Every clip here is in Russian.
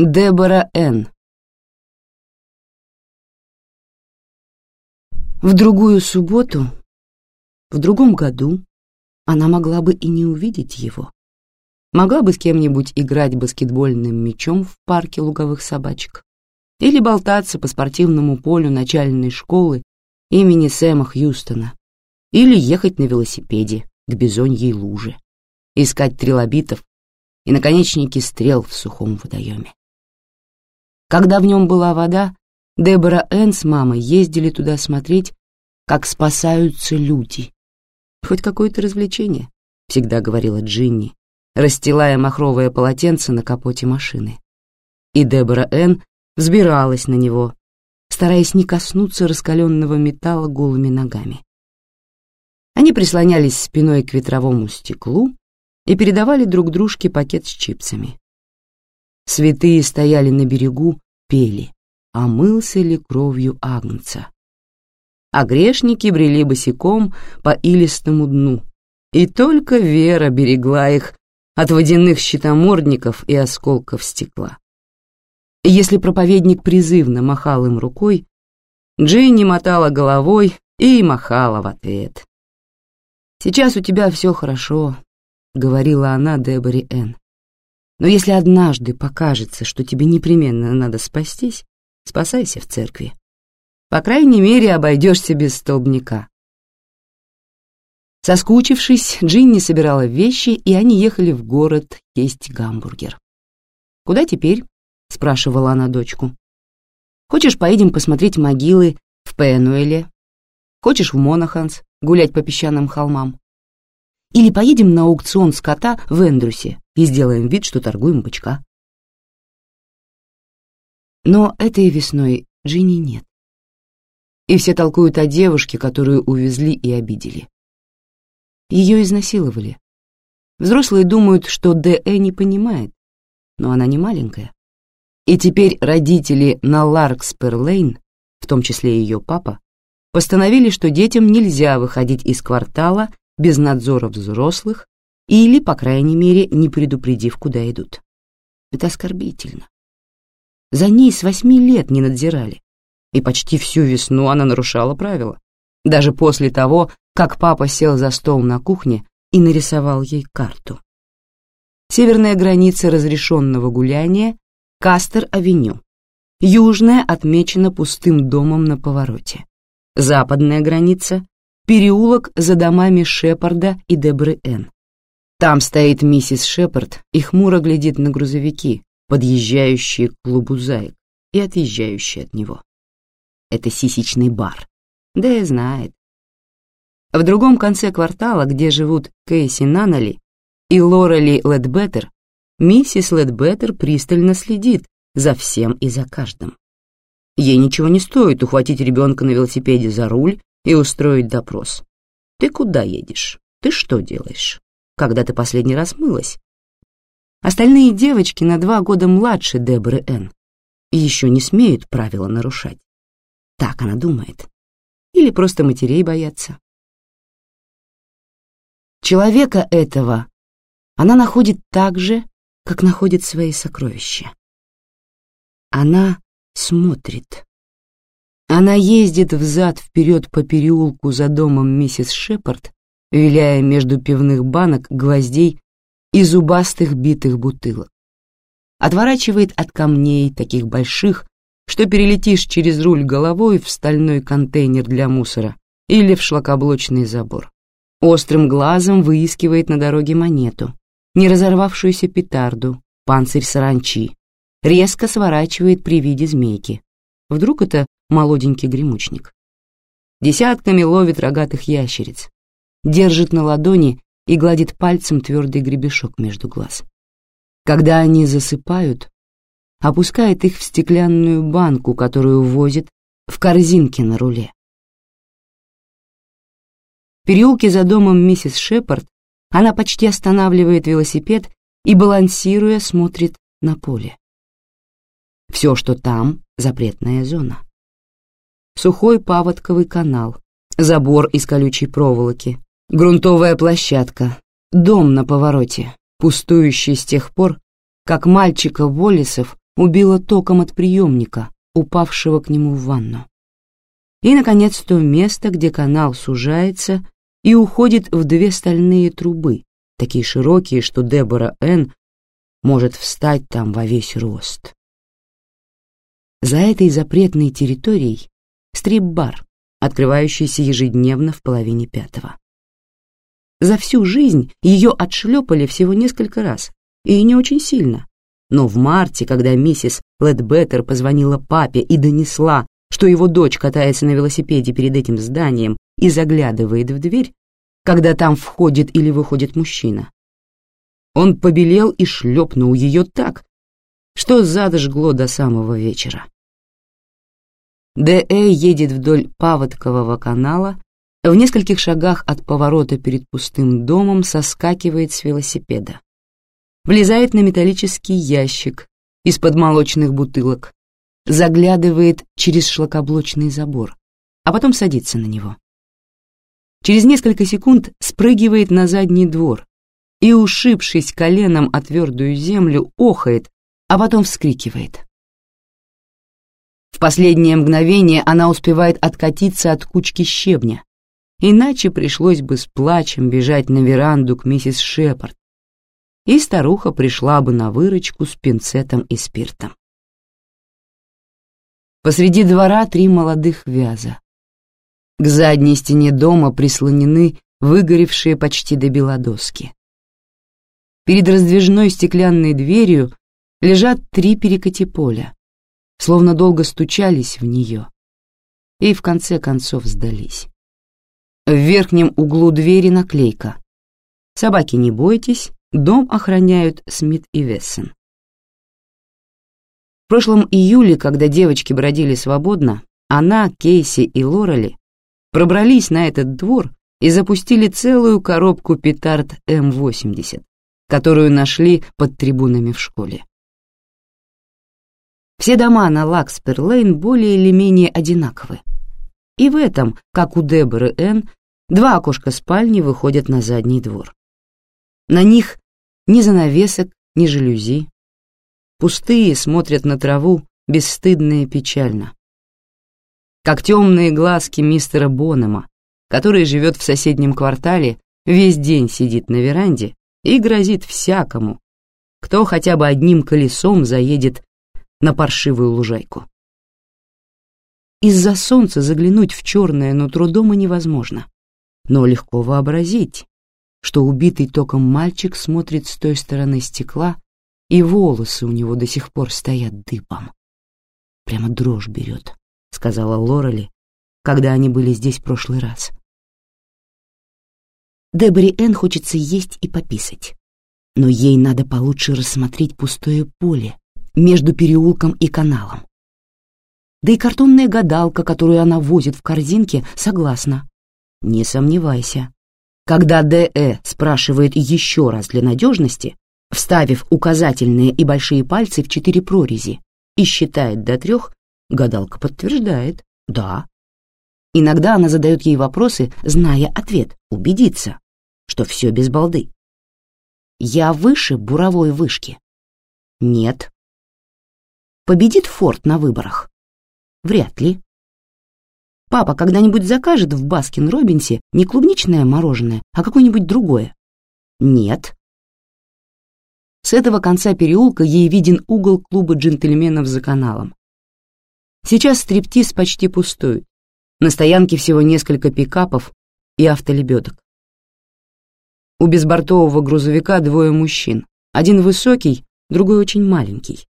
Дебора Н. В другую субботу, в другом году, она могла бы и не увидеть его. Могла бы с кем-нибудь играть баскетбольным мячом в парке луговых собачек или болтаться по спортивному полю начальной школы имени Сэма Хьюстона или ехать на велосипеде к бизоньей луже, искать трилобитов и наконечники стрел в сухом водоеме. Когда в нем была вода, Дебора Энн с мамой ездили туда смотреть, как спасаются люди. «Хоть какое-то развлечение», — всегда говорила Джинни, расстилая махровое полотенце на капоте машины. И Дебора Энн взбиралась на него, стараясь не коснуться раскаленного металла голыми ногами. Они прислонялись спиной к ветровому стеклу и передавали друг дружке пакет с чипсами. Святые стояли на берегу, пели, омылся ли кровью агнца. А грешники брели босиком по илистому дну, и только Вера берегла их от водяных щитомордников и осколков стекла. Если проповедник призывно махал им рукой, Джинни мотала головой и махала в ответ. «Сейчас у тебя все хорошо», — говорила она Деборе Энн. Но если однажды покажется, что тебе непременно надо спастись, спасайся в церкви. По крайней мере, обойдешься без столбняка. Соскучившись, Джинни собирала вещи, и они ехали в город есть гамбургер. «Куда теперь?» — спрашивала она дочку. «Хочешь, поедем посмотреть могилы в Пенуэле? Хочешь в Монаханс гулять по песчаным холмам? Или поедем на аукцион скота в Эндрусе и сделаем вид, что торгуем бычка. Но этой весной Джинни нет. И все толкуют о девушке, которую увезли и обидели. Ее изнасиловали. Взрослые думают, что Д.Э. не понимает, но она не маленькая. И теперь родители на Ларкспер-Лейн, в том числе ее папа, постановили, что детям нельзя выходить из квартала без надзора взрослых или, по крайней мере, не предупредив, куда идут. Это оскорбительно. За ней с восьми лет не надзирали, и почти всю весну она нарушала правила, даже после того, как папа сел за стол на кухне и нарисовал ей карту. Северная граница разрешенного гуляния — Кастер-авеню. Южная отмечена пустым домом на повороте. Западная граница переулок за домами Шепарда и Дебры Н. Там стоит миссис Шепард и хмуро глядит на грузовики, подъезжающие к клубу «Зайк» и отъезжающие от него. Это сисичный бар. Да и знает. В другом конце квартала, где живут Кейси Наннели и Лорели Ледбеттер, миссис Ледбеттер пристально следит за всем и за каждым. Ей ничего не стоит ухватить ребенка на велосипеде за руль и устроить допрос. Ты куда едешь? Ты что делаешь? Когда ты последний раз мылась? Остальные девочки на два года младше Деборы Н. и еще не смеют правила нарушать. Так она думает. Или просто матерей боятся. Человека этого она находит так же, как находит свои сокровища. Она смотрит. Она ездит взад-вперед по переулку за домом миссис Шепард, виляя между пивных банок гвоздей и зубастых битых бутылок. Отворачивает от камней, таких больших, что перелетишь через руль головой в стальной контейнер для мусора или в шлакоблочный забор. Острым глазом выискивает на дороге монету, не разорвавшуюся петарду, панцирь саранчи, резко сворачивает при виде змейки. Вдруг это молоденький гремучник. Десятками ловит рогатых ящериц, держит на ладони и гладит пальцем твердый гребешок между глаз. Когда они засыпают, опускает их в стеклянную банку, которую возит в корзинке на руле. В переулке за домом миссис Шепард она почти останавливает велосипед и, балансируя, смотрит на поле. Все, что там, запретная зона сухой паводковый канал, забор из колючей проволоки, грунтовая площадка, дом на повороте, пустующий с тех пор, как мальчика Воллисов убило током от приемника, упавшего к нему в ванну. И, наконец, то место, где канал сужается и уходит в две стальные трубы, такие широкие, что Дебора Н. может встать там во весь рост. За этой запретной территорией стрип-бар, открывающийся ежедневно в половине пятого. За всю жизнь ее отшлепали всего несколько раз, и не очень сильно. Но в марте, когда миссис Ледбеттер позвонила папе и донесла, что его дочь катается на велосипеде перед этим зданием и заглядывает в дверь, когда там входит или выходит мужчина, он побелел и шлепнул ее так, что задожгло до самого вечера. Д.Э. едет вдоль Паводкового канала, в нескольких шагах от поворота перед пустым домом соскакивает с велосипеда. Влезает на металлический ящик из-под молочных бутылок, заглядывает через шлакоблочный забор, а потом садится на него. Через несколько секунд спрыгивает на задний двор и, ушибшись коленом о твердую землю, охает, а потом вскрикивает. В последнее мгновение она успевает откатиться от кучки щебня, иначе пришлось бы с плачем бежать на веранду к миссис Шепард, и старуха пришла бы на выручку с пинцетом и спиртом. Посреди двора три молодых вяза. К задней стене дома прислонены выгоревшие почти до бела доски. Перед раздвижной стеклянной дверью лежат три перекати поля, словно долго стучались в нее и в конце концов сдались. В верхнем углу двери наклейка «Собаки, не бойтесь, дом охраняют Смит и Вессон». В прошлом июле, когда девочки бродили свободно, она, Кейси и Лорели пробрались на этот двор и запустили целую коробку петард М-80, которую нашли под трибунами в школе. Все дома на Лакспер-Лейн более или менее одинаковы. И в этом, как у Деборы Н, два окошка спальни выходят на задний двор. На них ни занавесок, ни жалюзи. Пустые смотрят на траву, бесстыдно и печально. Как темные глазки мистера Бонема, который живет в соседнем квартале, весь день сидит на веранде и грозит всякому, кто хотя бы одним колесом заедет на паршивую лужайку. Из-за солнца заглянуть в черное нутро дома невозможно, но легко вообразить, что убитый током мальчик смотрит с той стороны стекла, и волосы у него до сих пор стоят дыбом. Прямо дрожь берет, сказала Лорели, когда они были здесь в прошлый раз. Дебори Энн хочется есть и пописать, но ей надо получше рассмотреть пустое поле, между переулком и каналом. Да и картонная гадалка, которую она возит в корзинке, согласна. Не сомневайся. Когда Д.Э. спрашивает еще раз для надежности, вставив указательные и большие пальцы в четыре прорези и считает до трех, гадалка подтверждает «да». Иногда она задает ей вопросы, зная ответ, убедиться, что все без балды. «Я выше буровой вышки?» «Нет», Победит Форд на выборах? Вряд ли. Папа когда-нибудь закажет в Баскин-Робинсе не клубничное мороженое, а какое-нибудь другое? Нет. С этого конца переулка ей виден угол клуба джентльменов за каналом. Сейчас стриптиз почти пустует. На стоянке всего несколько пикапов и автолебедок. У безбортового грузовика двое мужчин. Один высокий, другой очень маленький.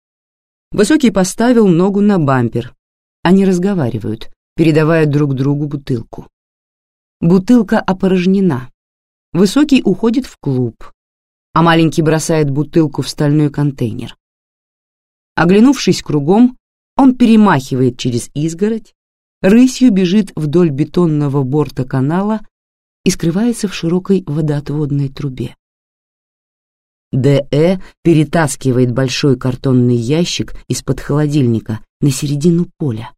Высокий поставил ногу на бампер. Они разговаривают, передавая друг другу бутылку. Бутылка опорожнена. Высокий уходит в клуб, а маленький бросает бутылку в стальной контейнер. Оглянувшись кругом, он перемахивает через изгородь, рысью бежит вдоль бетонного борта канала и скрывается в широкой водоотводной трубе. Д.Э. перетаскивает большой картонный ящик из-под холодильника на середину поля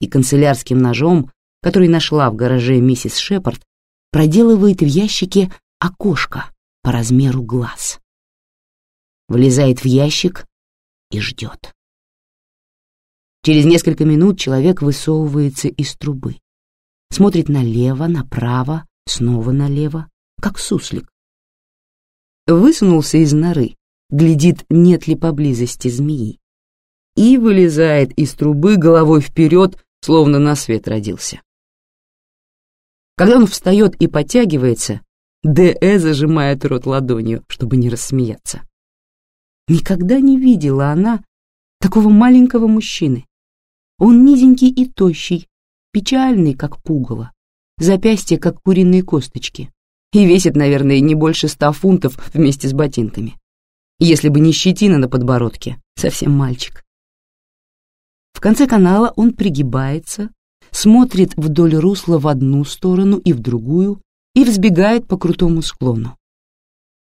и канцелярским ножом, который нашла в гараже миссис Шепард, проделывает в ящике окошко по размеру глаз. Влезает в ящик и ждет. Через несколько минут человек высовывается из трубы. Смотрит налево, направо, снова налево, как суслик. Высунулся из норы, глядит, нет ли поблизости змеи. И вылезает из трубы головой вперед, словно на свет родился. Когда он встает и подтягивается, Д.Э. зажимает рот ладонью, чтобы не рассмеяться. Никогда не видела она такого маленького мужчины. Он низенький и тощий, печальный, как пугало, запястья, как куриные косточки, и весит, наверное, не больше ста фунтов вместе с ботинками. Если бы не щетина на подбородке, совсем мальчик. В конце канала он пригибается, смотрит вдоль русла в одну сторону и в другую и взбегает по крутому склону.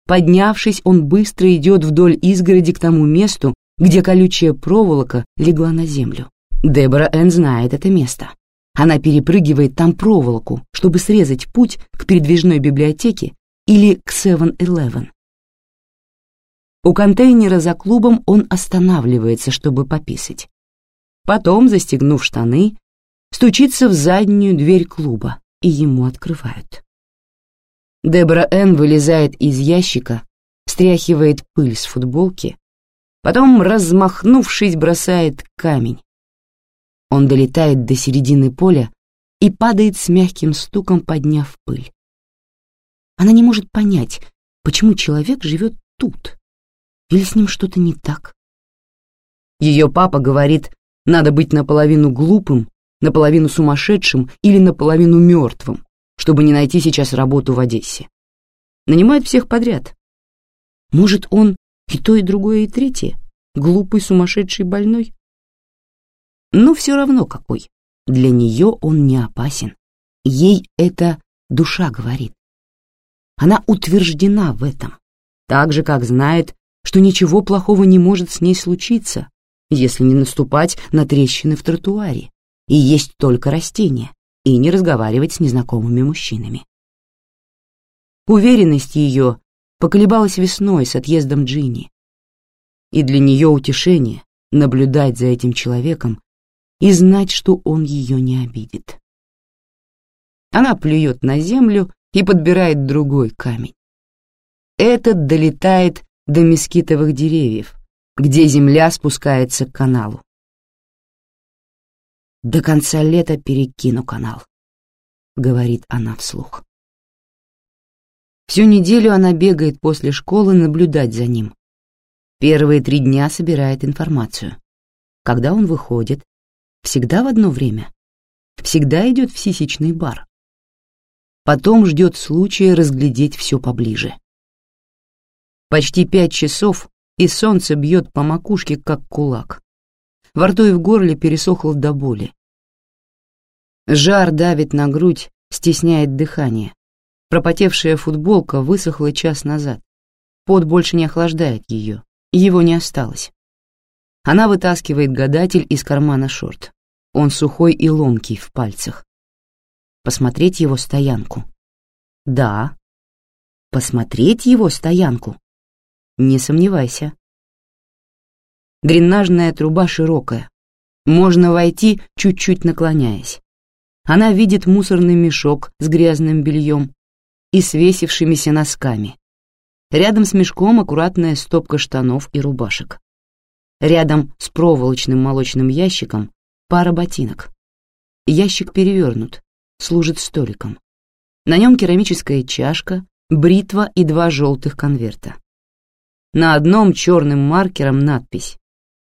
Поднявшись, он быстро идет вдоль изгороди к тому месту, где колючая проволока легла на землю. Дебора Энн знает это место. Она перепрыгивает там проволоку, чтобы срезать путь к передвижной библиотеке или к 7-Eleven. У контейнера за клубом он останавливается, чтобы пописать. Потом, застегнув штаны, стучится в заднюю дверь клуба, и ему открывают. Дебора Энн вылезает из ящика, стряхивает пыль с футболки, потом, размахнувшись, бросает камень. Он долетает до середины поля и падает с мягким стуком, подняв пыль. Она не может понять, почему человек живет тут, или с ним что-то не так. Ее папа говорит, надо быть наполовину глупым, наполовину сумасшедшим или наполовину мертвым, чтобы не найти сейчас работу в Одессе. Нанимает всех подряд. Может, он и то, и другое, и третье? Глупый, сумасшедший, больной? Но все равно какой. Для нее он не опасен. Ей это душа говорит. Она утверждена в этом, так же, как знает, что ничего плохого не может с ней случиться, если не наступать на трещины в тротуаре и есть только растения, и не разговаривать с незнакомыми мужчинами. Уверенность ее поколебалась весной с отъездом Джинни, и для нее утешение наблюдать за этим человеком и знать, что он ее не обидит. Она плюет на землю и подбирает другой камень. Этот долетает до мескитовых деревьев, где земля спускается к каналу. «До конца лета перекину канал», — говорит она вслух. Всю неделю она бегает после школы наблюдать за ним. Первые три дня собирает информацию. Когда он выходит, Всегда в одно время. Всегда идет в сисечный бар. Потом ждет случая разглядеть все поближе. Почти пять часов, и солнце бьет по макушке, как кулак. Во рту и в горле пересохло до боли. Жар давит на грудь, стесняет дыхание. Пропотевшая футболка высохла час назад. Пот больше не охлаждает ее, его не осталось. Она вытаскивает гадатель из кармана шорт. Он сухой и ломкий в пальцах. Посмотреть его стоянку. Да. Посмотреть его стоянку. Не сомневайся. Дренажная труба широкая. Можно войти, чуть-чуть наклоняясь. Она видит мусорный мешок с грязным бельем и свесившимися носками. Рядом с мешком аккуратная стопка штанов и рубашек. Рядом с проволочным молочным ящиком пара ботинок. Ящик перевернут, служит столиком. На нем керамическая чашка, бритва и два желтых конверта. На одном черным маркером надпись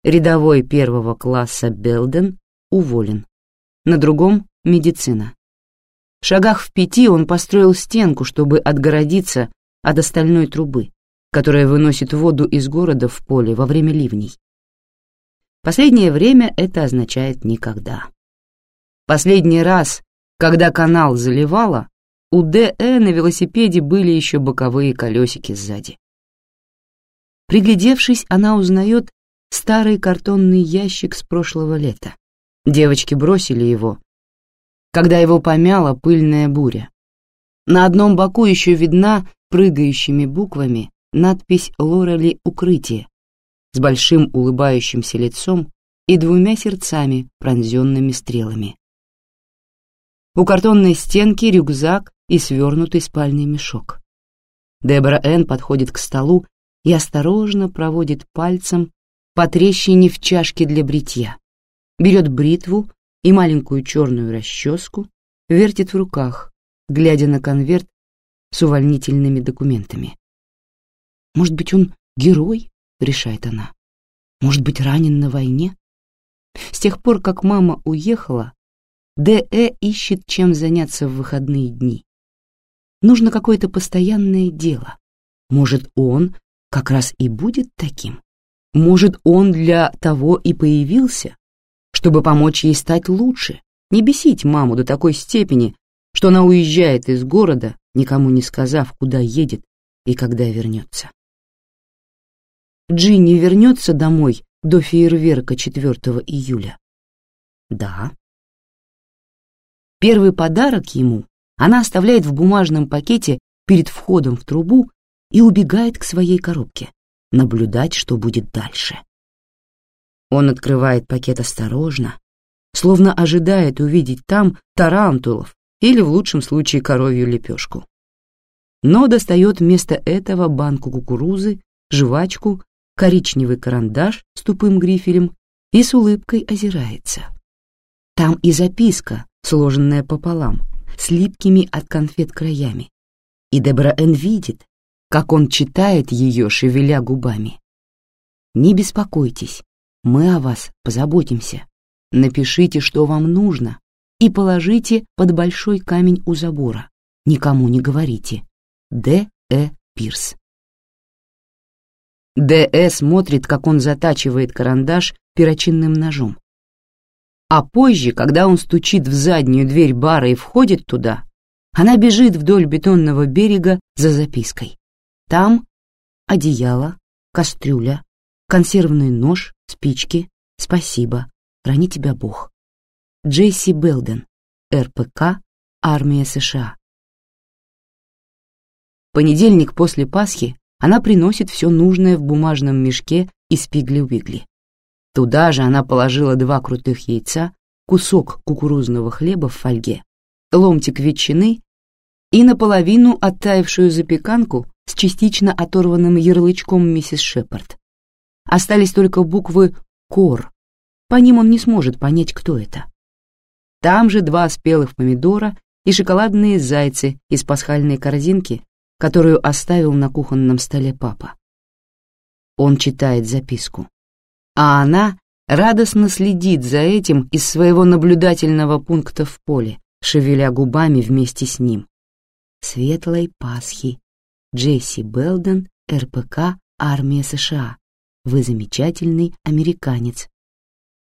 «Рядовой первого класса Белден уволен». На другом — «Медицина». В шагах в пяти он построил стенку, чтобы отгородиться от остальной трубы, которая выносит воду из города в поле во время ливней. Последнее время это означает никогда. Последний раз, когда канал заливало, у ДЭ на велосипеде были еще боковые колесики сзади. Приглядевшись, она узнает старый картонный ящик с прошлого лета. Девочки бросили его, когда его помяла пыльная буря. На одном боку еще видна прыгающими буквами надпись «Лорели укрытие», с большим улыбающимся лицом и двумя сердцами, пронзенными стрелами. У картонной стенки рюкзак и свернутый спальный мешок. Дебора Энн подходит к столу и осторожно проводит пальцем по трещине в чашке для бритья. Берет бритву и маленькую черную расческу, вертит в руках, глядя на конверт с увольнительными документами. «Может быть, он герой?» — решает она. «Может быть, ранен на войне?» С тех пор, как мама уехала, Д.Э. ищет, чем заняться в выходные дни. Нужно какое-то постоянное дело. Может, он как раз и будет таким? Может, он для того и появился, чтобы помочь ей стать лучше, не бесить маму до такой степени, что она уезжает из города, никому не сказав, куда едет и когда вернется. Джинни вернется домой до фейерверка 4 июля. Да. Первый подарок ему она оставляет в бумажном пакете перед входом в трубу и убегает к своей коробке, наблюдать, что будет дальше. Он открывает пакет осторожно, словно ожидает увидеть там тарантулов или, в лучшем случае, коровью лепешку. Но достает вместо этого банку кукурузы, жвачку, коричневый карандаш с тупым грифелем и с улыбкой озирается. Там и записка, сложенная пополам, с липкими от конфет краями. И Дебра Эн видит, как он читает ее, шевеля губами. «Не беспокойтесь, мы о вас позаботимся. Напишите, что вам нужно, и положите под большой камень у забора. Никому не говорите. Д. Э. Пирс». Д. Э. смотрит, как он затачивает карандаш перочинным ножом. А позже, когда он стучит в заднюю дверь бара и входит туда, она бежит вдоль бетонного берега за запиской. Там одеяло, кастрюля, консервный нож, спички. Спасибо. Храни тебя Бог. Джейси Белден, РПК, Армия США. понедельник после Пасхи она приносит все нужное в бумажном мешке из пигли-уигли. Туда же она положила два крутых яйца, кусок кукурузного хлеба в фольге, ломтик ветчины и наполовину оттаившую запеканку с частично оторванным ярлычком миссис Шепард. Остались только буквы «Кор». По ним он не сможет понять, кто это. Там же два спелых помидора и шоколадные зайцы из пасхальной корзинки, которую оставил на кухонном столе папа. Он читает записку, а она радостно следит за этим из своего наблюдательного пункта в поле, шевеля губами вместе с ним. Светлой Пасхи, Джесси Белден, РПК, Армия США. Вы замечательный американец.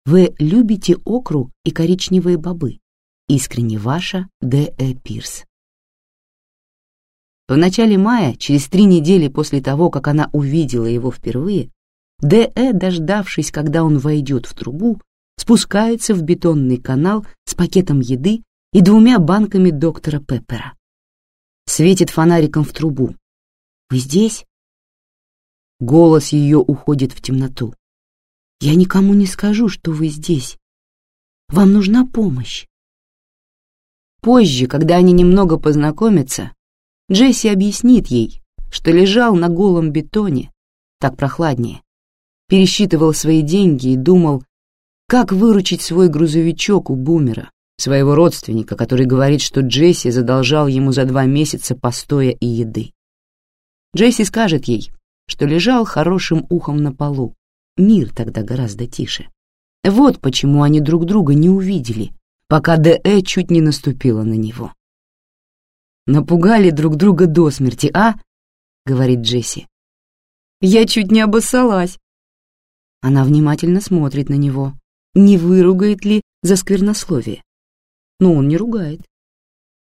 Вы любите окру и коричневые бобы. Искренне ваша Д. Э. Пирс. В начале мая, через три недели после того, как она увидела его впервые, Д. Э., дождавшись, когда он войдет в трубу, спускается в бетонный канал с пакетом еды и двумя банками доктора Пеппера. Светит фонариком в трубу, вы здесь?» Голос ее уходит в темноту. «Я никому не скажу, что вы здесь. Вам нужна помощь». Позже, когда они немного познакомятся, Джесси объяснит ей, что лежал на голом бетоне, так прохладнее, пересчитывал свои деньги и думал, как выручить свой грузовичок у бумера, своего родственника, который говорит, что Джесси задолжал ему за два месяца постоя и еды. Джесси скажет ей, что лежал хорошим ухом на полу. Мир тогда гораздо тише. Вот почему они друг друга не увидели, пока Д.Э. чуть не наступила на него. «Напугали друг друга до смерти, а?» — говорит Джесси. «Я чуть не обоссалась». Она внимательно смотрит на него, не выругает ли за сквернословие. Но он не ругает.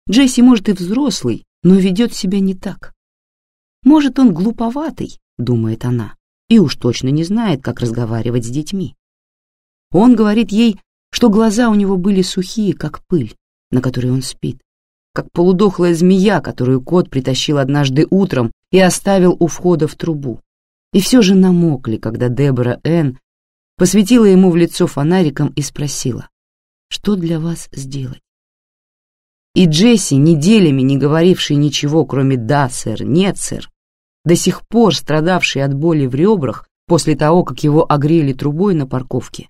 Джесси, может, и взрослый, но ведет себя не так. Может, он глуповатый, думает она, и уж точно не знает, как разговаривать с детьми. Он говорит ей, что глаза у него были сухие, как пыль, на которой он спит, как полудохлая змея, которую кот притащил однажды утром и оставил у входа в трубу. И все же намокли, когда Дебора Энн посветила ему в лицо фонариком и спросила, что для вас сделать. И Джесси, неделями не говоривший ничего, кроме «да, сэр», «нет, сэр», до сих пор страдавший от боли в ребрах после того, как его огрели трубой на парковке,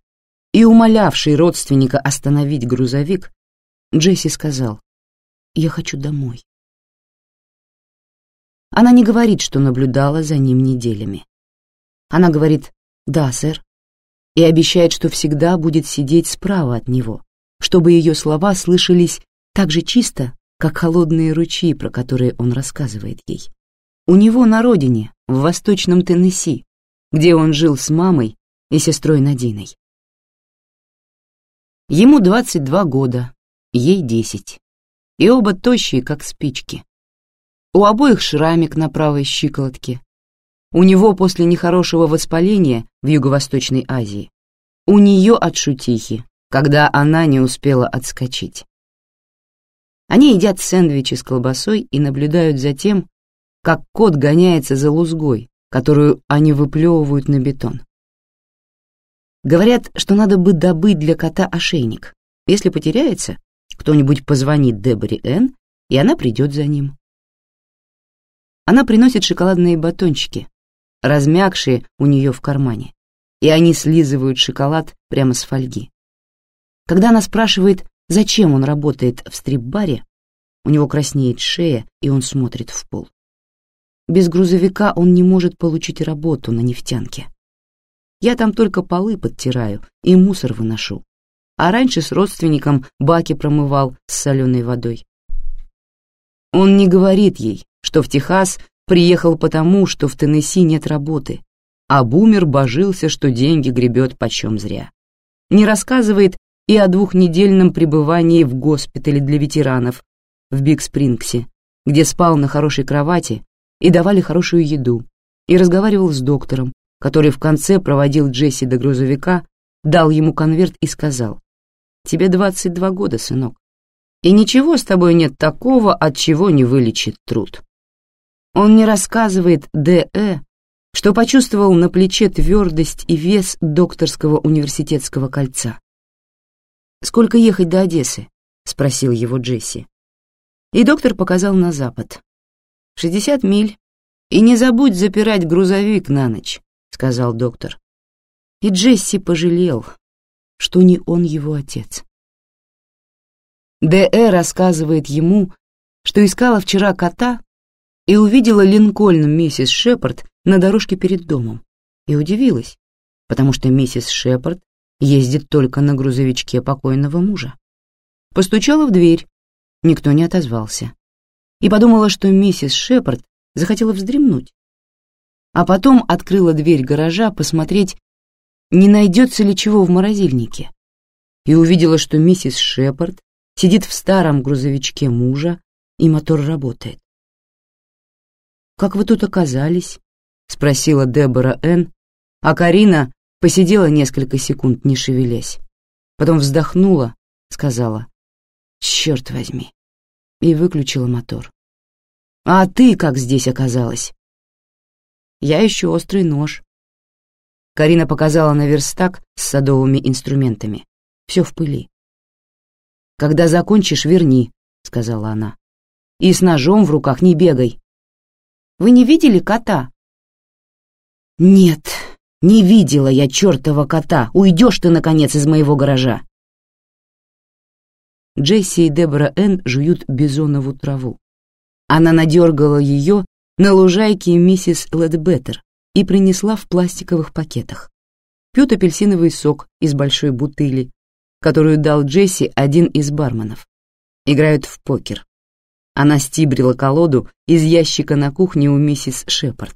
и умолявший родственника остановить грузовик, Джесси сказал, «Я хочу домой». Она не говорит, что наблюдала за ним неделями. Она говорит «да, сэр», и обещает, что всегда будет сидеть справа от него, чтобы ее слова слышались так же чисто, как холодные ручьи, про которые он рассказывает ей. У него на родине, в Восточном Теннесси, где он жил с мамой и сестрой Надиной. Ему 22 года, ей 10, и оба тощие, как спички. У обоих шрамик на правой щиколотке. У него после нехорошего воспаления в Юго-Восточной Азии. У нее от шутихи, когда она не успела отскочить. Они едят сэндвичи с колбасой и наблюдают за тем, как кот гоняется за лузгой, которую они выплевывают на бетон. Говорят, что надо бы добыть для кота ошейник. Если потеряется, кто-нибудь позвонит Деборе Энн, и она придет за ним. Она приносит шоколадные батончики, размягшие у нее в кармане, и они слизывают шоколад прямо с фольги. Когда она спрашивает, Зачем он работает в стрип-баре? У него краснеет шея, и он смотрит в пол. Без грузовика он не может получить работу на нефтянке. Я там только полы подтираю и мусор выношу. А раньше с родственником баки промывал с соленой водой. Он не говорит ей, что в Техас приехал потому, что в Теннесси нет работы, а бумер божился, что деньги гребет почем зря. Не рассказывает, и о двухнедельном пребывании в госпитале для ветеранов в Биг-Спрингсе, где спал на хорошей кровати и давали хорошую еду, и разговаривал с доктором, который в конце проводил Джесси до грузовика, дал ему конверт и сказал, «Тебе 22 года, сынок, и ничего с тобой нет такого, от чего не вылечит труд». Он не рассказывает Д.Э., что почувствовал на плече твердость и вес докторского университетского кольца. «Сколько ехать до Одессы?» — спросил его Джесси. И доктор показал на запад. «Шестьдесят миль. И не забудь запирать грузовик на ночь», — сказал доктор. И Джесси пожалел, что не он его отец. Д.Э. рассказывает ему, что искала вчера кота и увидела Линкольн миссис Шепард на дорожке перед домом, и удивилась, потому что миссис Шепард ездит только на грузовичке покойного мужа. Постучала в дверь, никто не отозвался. И подумала, что миссис Шепард захотела вздремнуть. А потом открыла дверь гаража посмотреть, не найдется ли чего в морозильнике. И увидела, что миссис Шепард сидит в старом грузовичке мужа, и мотор работает. «Как вы тут оказались?» — спросила Дебора Н., а Карина Посидела несколько секунд, не шевелясь. Потом вздохнула, сказала «Черт возьми» и выключила мотор. «А ты как здесь оказалась?» «Я ищу острый нож». Карина показала на верстак с садовыми инструментами. Все в пыли. «Когда закончишь, верни», — сказала она. «И с ножом в руках не бегай». «Вы не видели кота?» «Нет», не видела я чертова кота. Уйдешь ты, наконец, из моего гаража. Джесси и Дебора Энн жуют бизонову траву. Она надергала ее на лужайке миссис Ледбеттер и принесла в пластиковых пакетах. Пьют апельсиновый сок из большой бутыли, которую дал Джесси один из барменов. Играют в покер. Она стибрила колоду из ящика на кухне у миссис Шепард.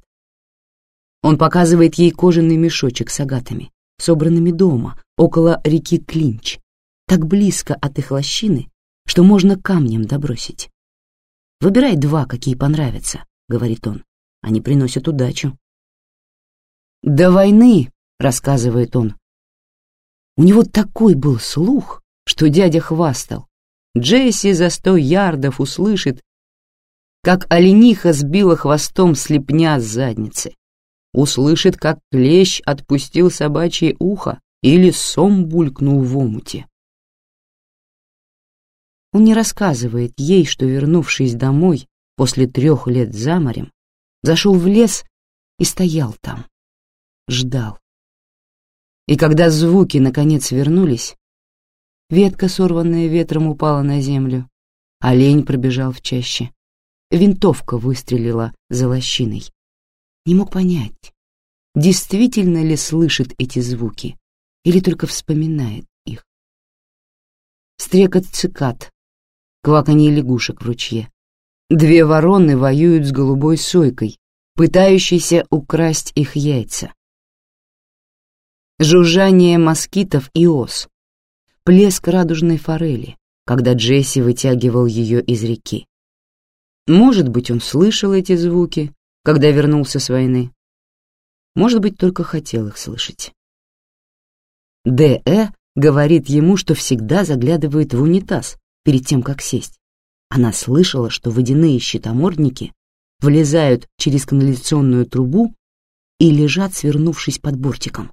Он показывает ей кожаный мешочек с агатами, собранными дома, около реки Клинч, так близко от их лощины, что можно камнем добросить. «Выбирай два, какие понравятся», — говорит он. «Они приносят удачу». «До войны», — рассказывает он. У него такой был слух, что дядя хвастал. Джесси за сто ярдов услышит, как олениха сбила хвостом слепня с задницы услышит, как клещ отпустил собачье ухо или сом булькнул в омуте. Он не рассказывает ей, что, вернувшись домой после трех лет за морем, зашел в лес и стоял там, ждал. И когда звуки наконец вернулись, ветка, сорванная ветром, упала на землю, олень пробежал в чаще, винтовка выстрелила за лощиной. Не мог понять, действительно ли слышит эти звуки или только вспоминает их. Стрекот цикад, кваканье лягушек в ручье. Две вороны воюют с голубой сойкой, пытающейся украсть их яйца. Жужжание москитов и ос, плеск радужной форели, когда Джесси вытягивал ее из реки. Может быть, он слышал эти звуки, когда вернулся с войны. Может быть, только хотел их слышать. Д.Э. говорит ему, что всегда заглядывает в унитаз перед тем, как сесть. Она слышала, что водяные щитомордники влезают через канализационную трубу и лежат, свернувшись под бортиком.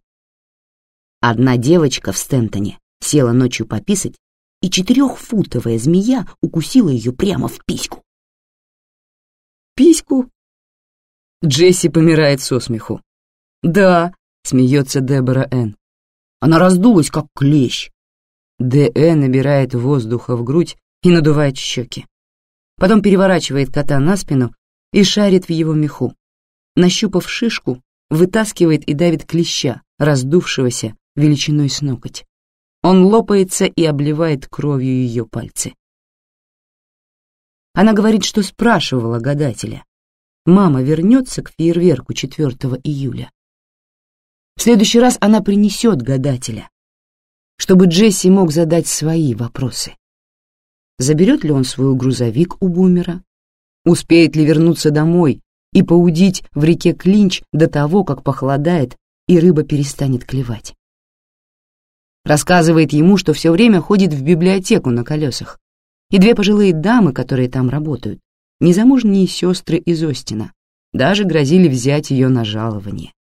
Одна девочка в Стентоне села ночью пописать, и четырехфутовая змея укусила ее прямо в письку. «Письку?» Джесси помирает со смеху. «Да», — смеется Дебора Энн. Она раздулась, как клещ. Д.Э. набирает воздуха в грудь и надувает щеки. Потом переворачивает кота на спину и шарит в его меху. Нащупав шишку, вытаскивает и давит клеща, раздувшегося величиной с ноготь. Он лопается и обливает кровью ее пальцы. Она говорит, что спрашивала гадателя. Мама вернется к фейерверку 4 июля. В следующий раз она принесет гадателя, чтобы Джесси мог задать свои вопросы. Заберет ли он свой грузовик у бумера? Успеет ли вернуться домой и поудить в реке Клинч до того, как похолодает и рыба перестанет клевать? Рассказывает ему, что все время ходит в библиотеку на колесах, и две пожилые дамы, которые там работают, незамужние сестры из Остина, даже грозили взять ее на жалование.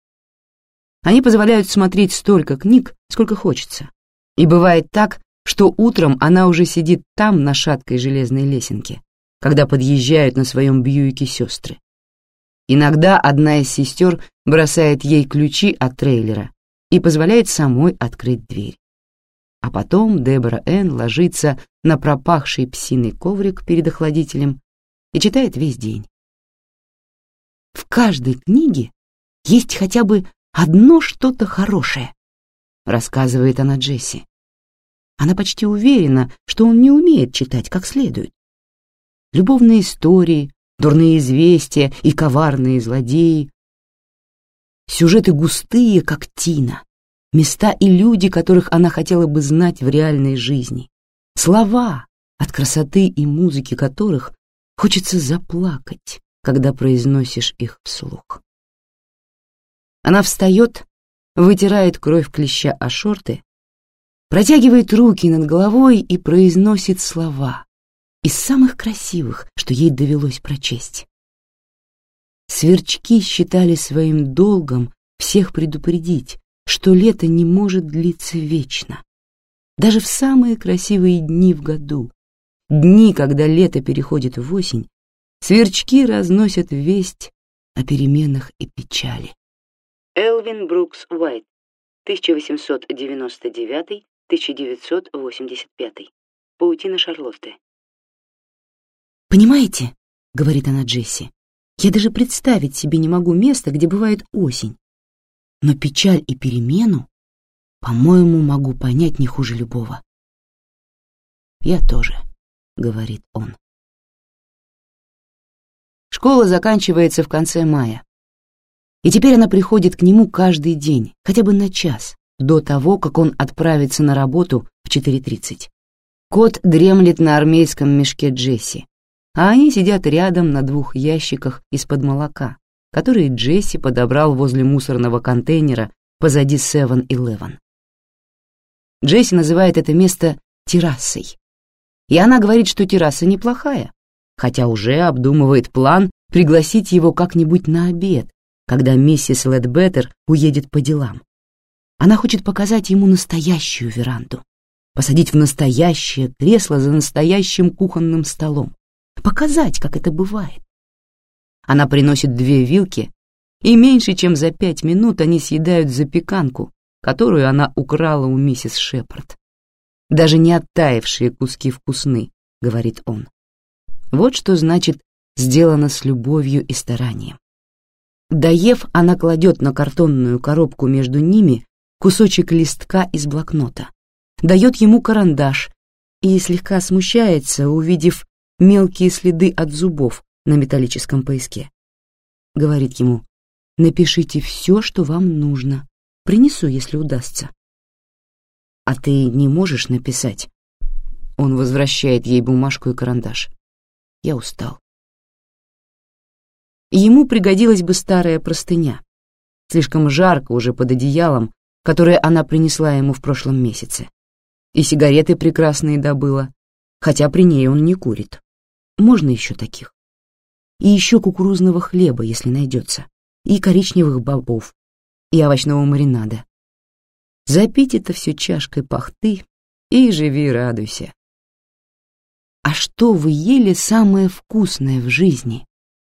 Они позволяют смотреть столько книг, сколько хочется. И бывает так, что утром она уже сидит там, на шаткой железной лесенке, когда подъезжают на своем Бьюике сестры. Иногда одна из сестер бросает ей ключи от трейлера и позволяет самой открыть дверь. А потом Дебора Энн ложится на пропахший псиный коврик перед охладителем и читает весь день. В каждой книге есть хотя бы одно что-то хорошее, рассказывает она Джесси. Она почти уверена, что он не умеет читать как следует. Любовные истории, дурные известия и коварные злодеи. Сюжеты густые, как тина. Места и люди, которых она хотела бы знать в реальной жизни. Слова, от красоты и музыки которых хочется заплакать, когда произносишь их вслух. Она встает, вытирает кровь клеща о шорты протягивает руки над головой и произносит слова из самых красивых, что ей довелось прочесть. Сверчки считали своим долгом всех предупредить, что лето не может длиться вечно. Даже в самые красивые дни в году, дни, когда лето переходит в осень, сверчки разносят весть о переменах и печали. Элвин Брукс Уайт, 1899 1985. Паутина Шарлотты. «Понимаете?» — говорит она Джесси. «Я даже представить себе не могу места, где бывает осень. Но печаль и перемену, по-моему, могу понять не хуже любого». «Я тоже», — говорит он. Школа заканчивается в конце мая. И теперь она приходит к нему каждый день, хотя бы на час, до того, как он отправится на работу в 4.30. Кот дремлет на армейском мешке Джесси, а они сидят рядом на двух ящиках из-под молока, которые Джесси подобрал возле мусорного контейнера позади 7-Eleven. Джесси называет это место террасой. И она говорит, что терраса неплохая, хотя уже обдумывает план пригласить его как-нибудь на обед когда миссис Ледбеттер уедет по делам. Она хочет показать ему настоящую веранду, посадить в настоящее кресло за настоящим кухонным столом, показать, как это бывает. Она приносит две вилки, и меньше чем за пять минут они съедают запеканку, которую она украла у миссис Шепард. Даже не оттаившие куски вкусны, говорит он. Вот что значит сделано с любовью и старанием. Доев, она кладет на картонную коробку между ними кусочек листка из блокнота, дает ему карандаш и слегка смущается, увидев мелкие следы от зубов на металлическом поиске. Говорит ему, напишите все, что вам нужно, принесу, если удастся. А ты не можешь написать? Он возвращает ей бумажку и карандаш. Я устал. Ему пригодилась бы старая простыня. Слишком жарко уже под одеялом, которое она принесла ему в прошлом месяце. И сигареты прекрасные добыла, хотя при ней он не курит. Можно еще таких. И еще кукурузного хлеба, если найдется, и коричневых бобов, и овощного маринада. Запить это все чашкой пахты и живи радуйся. «А что вы ели самое вкусное в жизни?»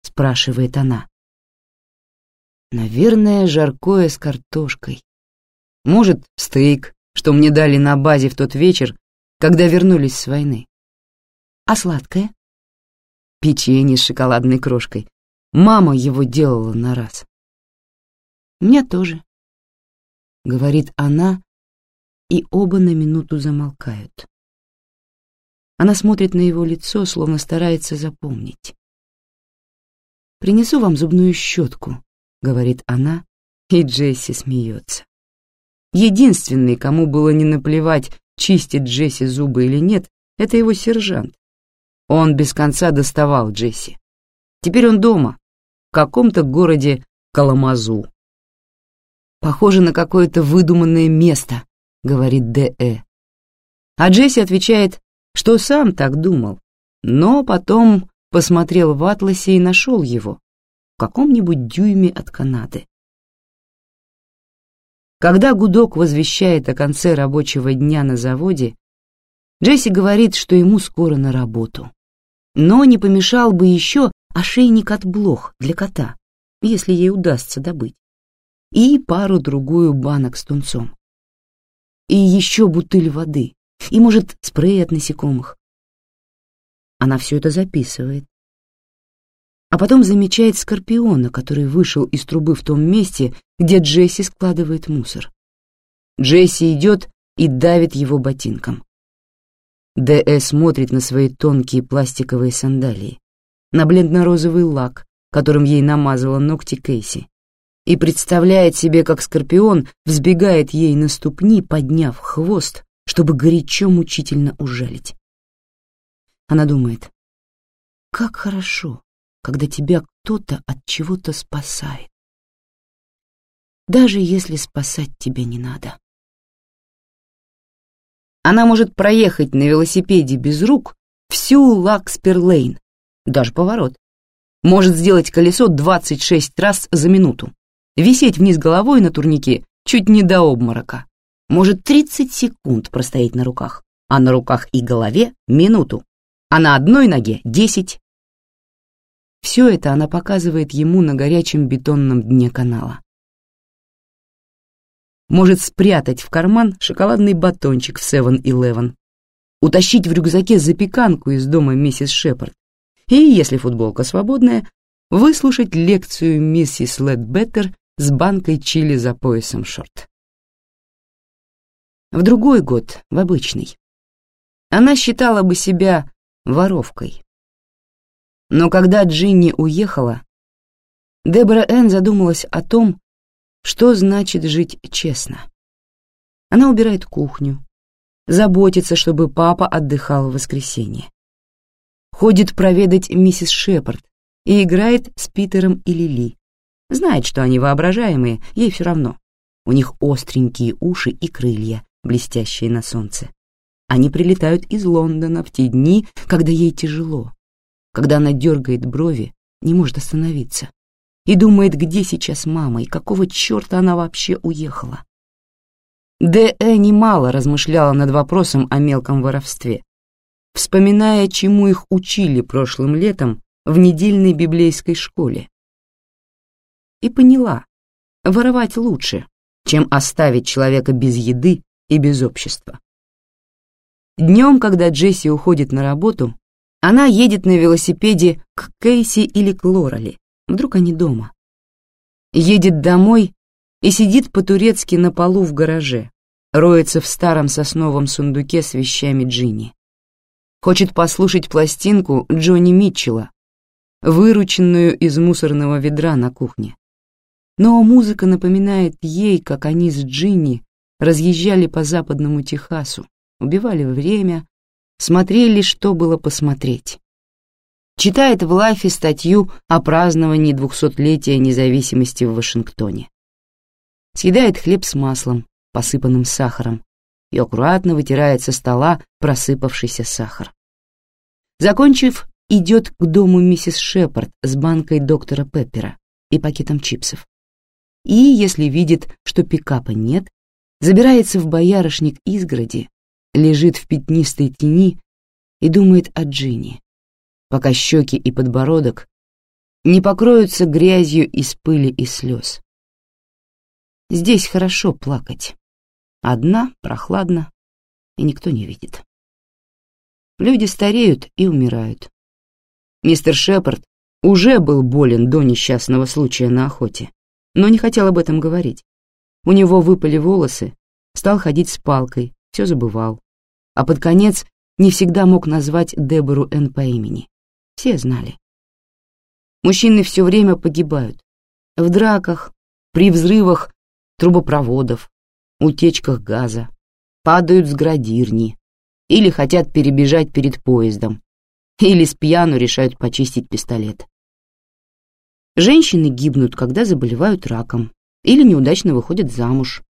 спрашивает она. Наверное, жаркое с картошкой. Может, стейк, что мне дали на базе в тот вечер, когда вернулись с войны. А сладкое? Печенье с шоколадной крошкой. Мама его делала на раз. Мне тоже, говорит она, и оба на минуту замолкают. Она смотрит на его лицо, словно старается запомнить. «Принесу вам зубную щетку», — говорит она, и Джесси смеется. Единственный, кому было не наплевать, чистит Джесси зубы или нет, это его сержант. Он без конца доставал Джесси. Теперь он дома, в каком-то городе Каламазу. «Похоже на какое-то выдуманное место», — говорит Д.Э. А Джесси отвечает, что сам так думал, но потом посмотрел в атласе и нашел его в каком-нибудь дюйме от Канады. Когда гудок возвещает о конце рабочего дня на заводе, Джесси говорит, что ему скоро на работу. Но не помешал бы еще ошейник от блох для кота, если ей удастся добыть, и пару-другую банок с тунцом. И еще бутыль воды, и, может, спрей от насекомых. Она все это записывает. А потом замечает скорпиона, который вышел из трубы в том месте, где Джесси складывает мусор. Джесси идет и давит его ботинком. Д.Э. смотрит на свои тонкие пластиковые сандалии, на бледно-розовый лак, которым ей намазала ногти Кейси, и представляет себе, как скорпион взбегает ей на ступни, подняв хвост, чтобы горячо мучительно ужалить. Она думает, как хорошо, когда тебя кто-то от чего-то спасает. Даже если спасать тебя не надо. Она может проехать на велосипеде без рук всю Лаксперлейн, даже поворот. Может сделать колесо 26 раз за минуту, висеть вниз головой на турнике чуть не до обморока. Может 30 секунд простоять на руках, а на руках и голове минуту а на одной ноге десять. Все это она показывает ему на горячем бетонном дне канала. Может спрятать в карман шоколадный батончик в 7-Eleven, утащить в рюкзаке запеканку из дома миссис Шепард и, если футболка свободная, выслушать лекцию миссис Ледбеттер с банкой чили за поясом шорт. В другой год, в обычный, она считала бы себя воровкой. Но когда Джинни уехала, Дебора Энн задумалась о том, что значит жить честно. Она убирает кухню, заботится, чтобы папа отдыхал в воскресенье. Ходит проведать миссис Шепард и играет с Питером и Лили. Знает, что они воображаемые, ей все равно. У них остренькие уши и крылья, блестящие на солнце. Они прилетают из Лондона в те дни, когда ей тяжело, когда она дергает брови, не может остановиться, и думает, где сейчас мама и какого черта она вообще уехала. Д.Э. немало размышляла над вопросом о мелком воровстве, вспоминая, чему их учили прошлым летом в недельной библейской школе. И поняла, воровать лучше, чем оставить человека без еды и без общества. Днем, когда Джесси уходит на работу, она едет на велосипеде к Кейси или к Лорали, вдруг они дома. Едет домой и сидит по-турецки на полу в гараже, роется в старом сосновом сундуке с вещами Джинни. Хочет послушать пластинку Джонни Митчелла, вырученную из мусорного ведра на кухне. Но музыка напоминает ей, как они с Джинни разъезжали по западному Техасу, убивали время, смотрели, что было посмотреть. Читает в Лайфе статью о праздновании двухсотлетия независимости в Вашингтоне. Съедает хлеб с маслом, посыпанным сахаром, и аккуратно вытирает со стола просыпавшийся сахар. Закончив, идет к дому миссис Шепард с банкой доктора Пеппера и пакетом чипсов. И, если видит, что пикапа нет, забирается в боярышник изгороди, лежит в пятнистой тени и думает о Джинни, пока щеки и подбородок не покроются грязью из пыли и слез. Здесь хорошо плакать. Одна, прохладно, и никто не видит. Люди стареют и умирают. Мистер Шепард уже был болен до несчастного случая на охоте, но не хотел об этом говорить. У него выпали волосы, стал ходить с палкой, все забывал. А под конец не всегда мог назвать Дебору Н по имени. Все знали. Мужчины все время погибают. В драках, при взрывах трубопроводов, утечках газа, падают с градирни или хотят перебежать перед поездом, или с пьяну решают почистить пистолет. Женщины гибнут, когда заболевают раком, или неудачно выходят замуж,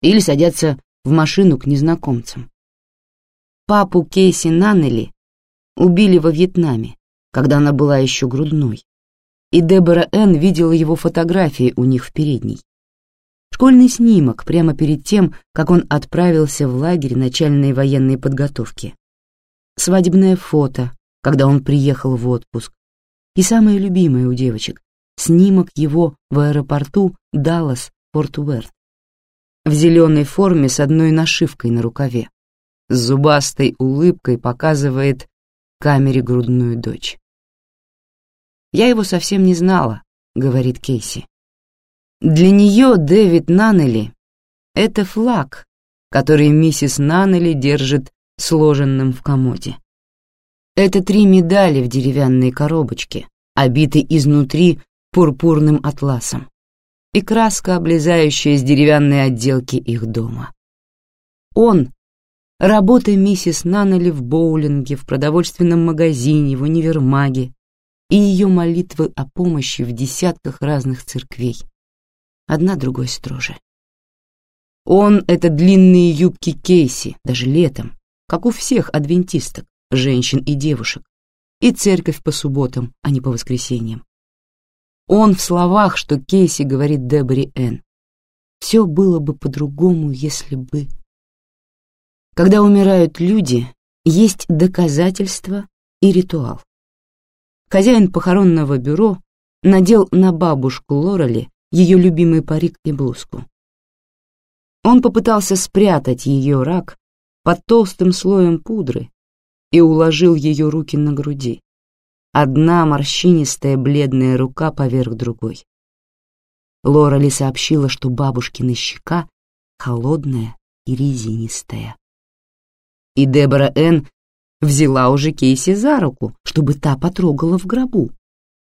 или садятся в машину к незнакомцам. Папу Кейси Наннели убили во Вьетнаме, когда она была еще грудной, и Дебора Энн видела его фотографии у них в передней. Школьный снимок прямо перед тем, как он отправился в лагерь начальной военной подготовки. Свадебное фото, когда он приехал в отпуск. И самое любимое у девочек — снимок его в аэропорту Даллас-Форт Уэрт. В зеленой форме с одной нашивкой на рукаве. С зубастой улыбкой показывает камере грудную дочь. «Я его совсем не знала», — говорит Кейси. Для нее Дэвид Наннели — это флаг, который миссис Наннели держит сложенным в комоде. Это три медали в деревянной коробочке, обитой изнутри пурпурным атласом, и краска, облезающая с деревянной отделки их дома. Он — работа миссис Наннели в боулинге, в продовольственном магазине, в универмаге и ее молитвы о помощи в десятках разных церквей одна другой строже. Он — это длинные юбки Кейси, даже летом, как у всех адвентисток, женщин и девушек, и церковь по субботам, а не по воскресеньям. Он в словах, что Кейси говорит Дебори Энн. Все было бы по-другому, если бы... Когда умирают люди, есть доказательства и ритуал. Хозяин похоронного бюро надел на бабушку Лорели ее любимый парик и блузку. Он попытался спрятать ее рак под толстым слоем пудры и уложил ее руки на груди. Одна морщинистая бледная рука поверх другой. Лора сообщила, что бабушкина щека холодная и резинистая. И Дебора Энн взяла уже Кейси за руку, чтобы та потрогала в гробу.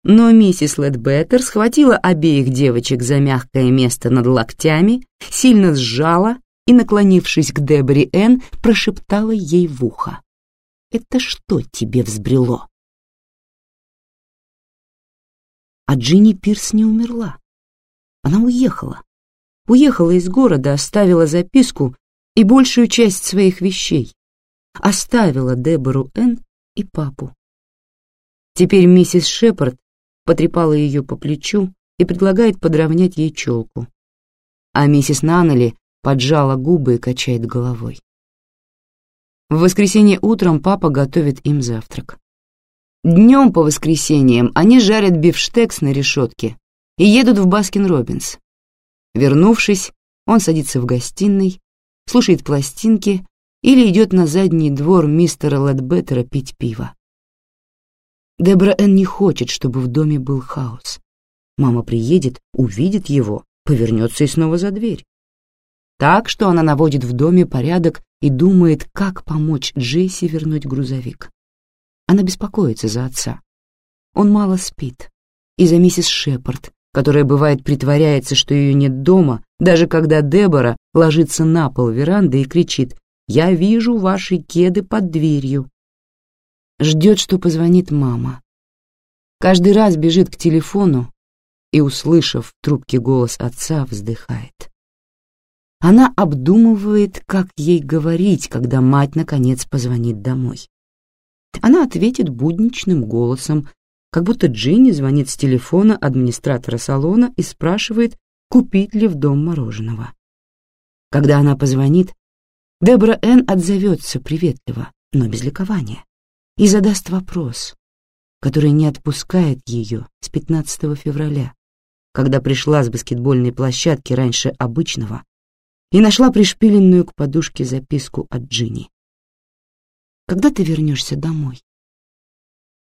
Но миссис Ледбеттер схватила обеих девочек за мягкое место над локтями, сильно сжала и, наклонившись к Дебри Энн, прошептала ей в ухо. «Это что тебе взбрело?» А Джинни Пирс не умерла. Она уехала. Уехала из города, оставила записку и большую часть своих вещей. Оставила Дебору Энн и папу. Теперь миссис Шепард потрепала ее по плечу и предлагает подровнять ей челку. А миссис Наннели поджала губы и качает головой. В воскресенье утром папа готовит им завтрак. Днем по воскресеньям они жарят бифштекс на решетке и едут в Баскин-Роббинс. Вернувшись, он садится в гостиной, слушает пластинки или идет на задний двор мистера Ледбеттера пить пиво. Дебра Энн не хочет, чтобы в доме был хаос. Мама приедет, увидит его, повернется и снова за дверь. Так что она наводит в доме порядок и думает, как помочь Джесси вернуть грузовик. Она беспокоится за отца. Он мало спит. И за миссис Шепард, которая бывает притворяется, что ее нет дома, даже когда Дебора ложится на пол веранды и кричит «Я вижу ваши кеды под дверью». Ждет, что позвонит мама. Каждый раз бежит к телефону и, услышав в трубке голос отца, вздыхает. Она обдумывает, как ей говорить, когда мать наконец позвонит домой. Она ответит будничным голосом, как будто Джинни звонит с телефона администратора салона и спрашивает, купить ли в дом мороженого. Когда она позвонит, Дебра Энн отзовется приветливо, но без ликования, и задаст вопрос, который не отпускает ее с 15 февраля, когда пришла с баскетбольной площадки раньше обычного и нашла пришпиленную к подушке записку от Джинни. Когда ты вернешься домой?